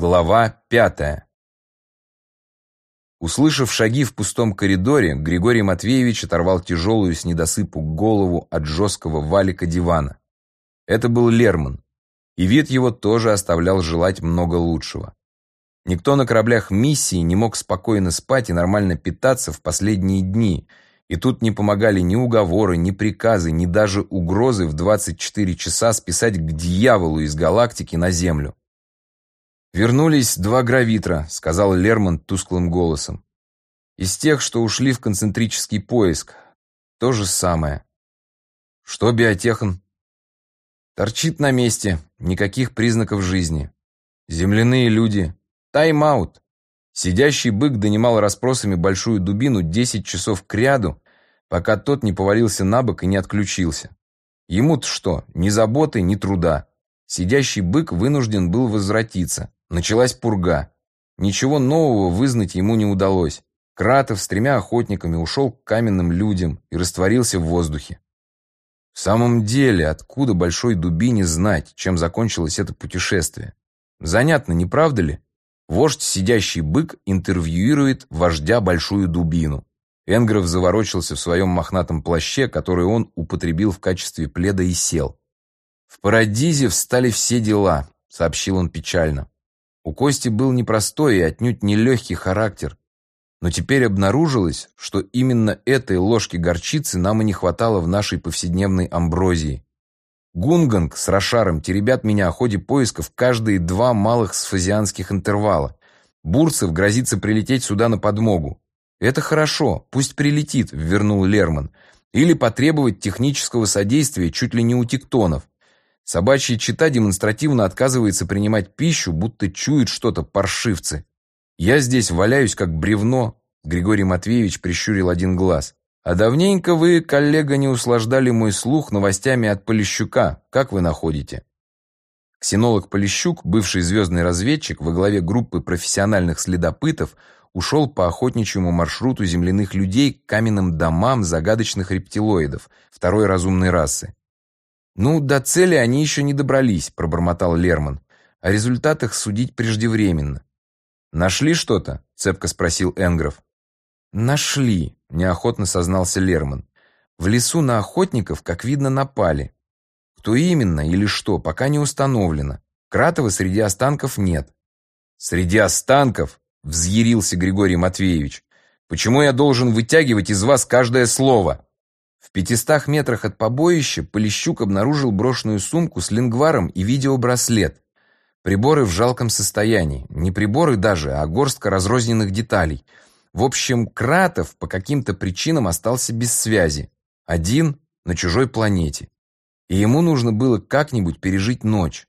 Глава пятая. Услышав шаги в пустом коридоре, Григорий Матвеевич оторвал тяжелую с недосыпу голову от жесткого валика дивана. Это был Лерман, и вид его тоже оставлял желать много лучшего. Никто на кораблях миссии не мог спокойно спать и нормально питаться в последние дни, и тут не помогали ни уговоры, ни приказы, ни даже угрозы в 24 часа списать к дьяволу из галактики на Землю. «Вернулись два гравитра», — сказал Лермон тусклым голосом. «Из тех, что ушли в концентрический поиск. То же самое». «Что биотехан?» «Торчит на месте. Никаких признаков жизни. Земляные люди. Тайм-аут». Сидящий бык донимал расспросами большую дубину десять часов кряду, пока тот не повалился на бок и не отключился. Ему-то что, ни заботы, ни труда. Сидящий бык вынужден был возвратиться. Началась пурга. Ничего нового вызнать ему не удалось. Кратов с тремя охотниками ушел к каменным людям и растворился в воздухе. В самом деле, откуда Большой Дубине знать, чем закончилось это путешествие? Занятно, не правда ли? Вождь, сидящий бык, интервьюирует вождя Большую Дубину. Энгров заворочился в своем мохнатом плаще, который он употребил в качестве пледа и сел. «В Парадизе встали все дела», — сообщил он печально. У Кости был непростой и отнюдь не легкий характер. Но теперь обнаружилось, что именно этой ложки горчицы нам и не хватало в нашей повседневной амброзии. Гунганг с Рошаром теребят меня о ходе поисков каждые два малых сфазианских интервала. Бурцев грозится прилететь сюда на подмогу. «Это хорошо, пусть прилетит», — вернул Лерман. «Или потребовать технического содействия чуть ли не у тектонов. Собачья чита демонстративно отказывается принимать пищу, будто чует что-то паршивцы. Я здесь валяюсь, как бревно. Григорий Матвеевич прищурил один глаз. А давненько вы, коллега, не услаждали мой слух новостями от Полищука. Как вы находите? Ксенолог Полищук, бывший звездный разведчик во главе группы профессиональных следопытов, ушел по охотничьему маршруту земляных людей к каменным домам загадочных рептилоидов, второй разумной расы. «Ну, до цели они еще не добрались», — пробормотал Лерман. «О результатах судить преждевременно». «Нашли что-то?» — цепко спросил Энгров. «Нашли», — неохотно сознался Лерман. «В лесу на охотников, как видно, напали. Кто именно или что, пока не установлено. Кратова среди останков нет». «Среди останков?» — взъярился Григорий Матвеевич. «Почему я должен вытягивать из вас каждое слово?» В пятистах метрах от побоища Полищук обнаружил брошенную сумку с лингваром и видеобраслет. Приборы в жалком состоянии. Не приборы даже, а горстка разрозненных деталей. В общем, Кратов по каким-то причинам остался без связи. Один на чужой планете. И ему нужно было как-нибудь пережить ночь.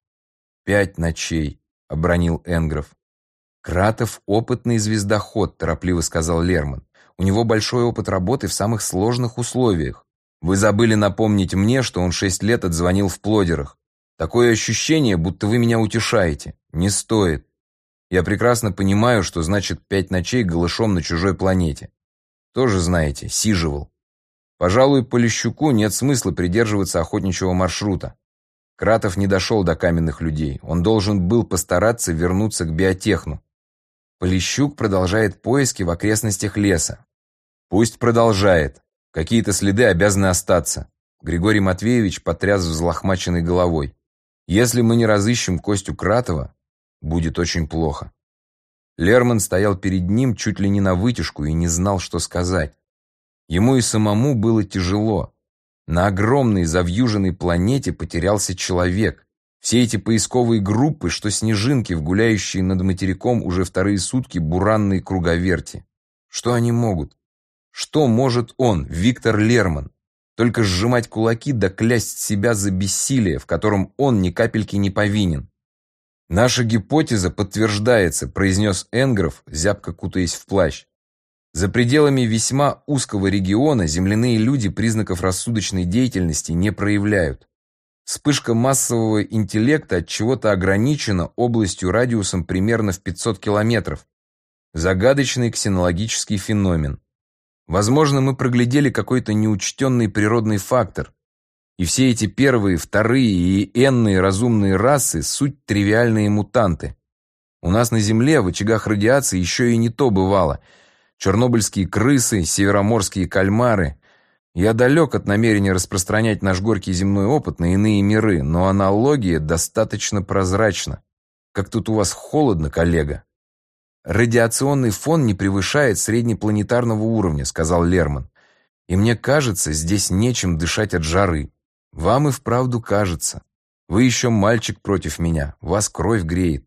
«Пять ночей», — обронил Энгров. «Кратов — опытный звездоход», — торопливо сказал Лерман. «У него большой опыт работы в самых сложных условиях. Вы забыли напомнить мне, что он шесть лет отзвонил в плодерах. Такое ощущение, будто вы меня утешаете. Не стоит. Я прекрасно понимаю, что значит пять ночей голышом на чужой планете. Тоже знаете, сиживал. Пожалуй, по Лещуку нет смысла придерживаться охотничьего маршрута. Кратов не дошел до каменных людей. Он должен был постараться вернуться к биотехну. Полищук продолжает поиски в окрестностях леса. Пусть продолжает. Какие-то следы обязаны остаться. Григорий Матвеевич потряс взлохмаченной головой. Если мы не разыщем Костю Кратова, будет очень плохо. Лерман стоял перед ним чуть ли не на вытяжку и не знал, что сказать. Ему и самому было тяжело. На огромной завьюженной планете потерялся человек. Все эти поисковые группы, что снежинки, в гуляющие над материком уже вторые сутки буранной круговерти. Что они могут? Что может он, Виктор Лерман? Только сжимать кулаки да клясть себя за бессилие, в котором он ни капельки не повинен. «Наша гипотеза подтверждается», – произнес Энгров, зябко кутаясь в плащ. За пределами весьма узкого региона земляные люди признаков рассудочной деятельности не проявляют. Вспышка массового интеллекта от чего-то ограничена областью радиусом примерно в 500 километров. Загадочный ксенологический феномен. Возможно, мы проглядели какой-то неучтенный природный фактор. И все эти первые, вторые и энные разумные расы – суть тривиальные мутанты. У нас на Земле в очагах радиации еще и не то бывало. Чернобыльские крысы, североморские кальмары. Я далек от намерения распространять наш горький земной опыт на иные миры, но аналогия достаточно прозрачна. Как тут у вас холодно, коллега. Радиационный фон не превышает среднепланетарного уровня, сказал Лерман. И мне кажется, здесь нечем дышать от жары. Вам и вправду кажется. Вы еще мальчик против меня, вас кровь греет.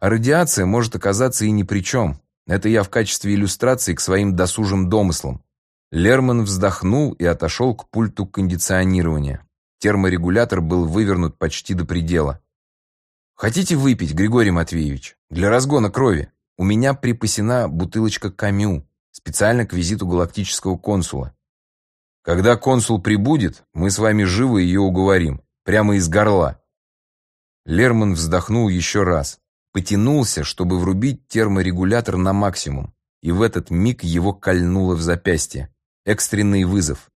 А радиация может оказаться и ни при чем. Это я в качестве иллюстрации к своим досужим домыслам. Лерман вздохнул и отошел к пульту кондиционирования. Терморегулятор был вывернут почти до предела. «Хотите выпить, Григорий Матвеевич? Для разгона крови. У меня припасена бутылочка камю, специально к визиту галактического консула. Когда консул прибудет, мы с вами живо ее уговорим. Прямо из горла». Лерман вздохнул еще раз потянулся, чтобы врубить терморегулятор на максимум, и в этот миг его кольнуло в запястье. Экстренный вызов.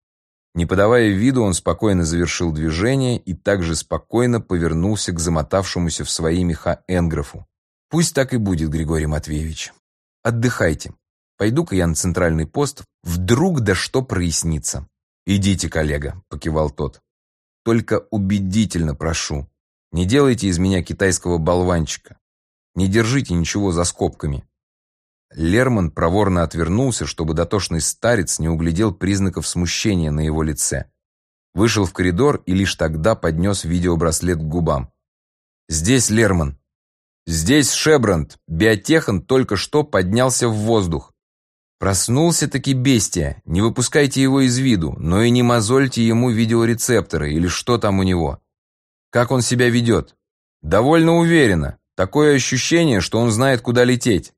Не подавая виду, он спокойно завершил движение и также спокойно повернулся к замотавшемуся в свои меха Энграфу. «Пусть так и будет, Григорий Матвеевич. Отдыхайте. Пойду-ка я на центральный пост. Вдруг да что прояснится». «Идите, коллега», — покивал тот. «Только убедительно прошу, не делайте из меня китайского болванчика. Не держите ничего за скобками. Лерман проворно отвернулся, чтобы дотошный старец не углядел признаков смущения на его лице. Вышел в коридор и лишь тогда поднес видеобраслет к губам. «Здесь Лерман. Здесь Шебранд. Биотехан только что поднялся в воздух. Проснулся-таки бестия. Не выпускайте его из виду, но и не мозольте ему видеорецепторы или что там у него. Как он себя ведет? Довольно уверенно. Такое ощущение, что он знает, куда лететь.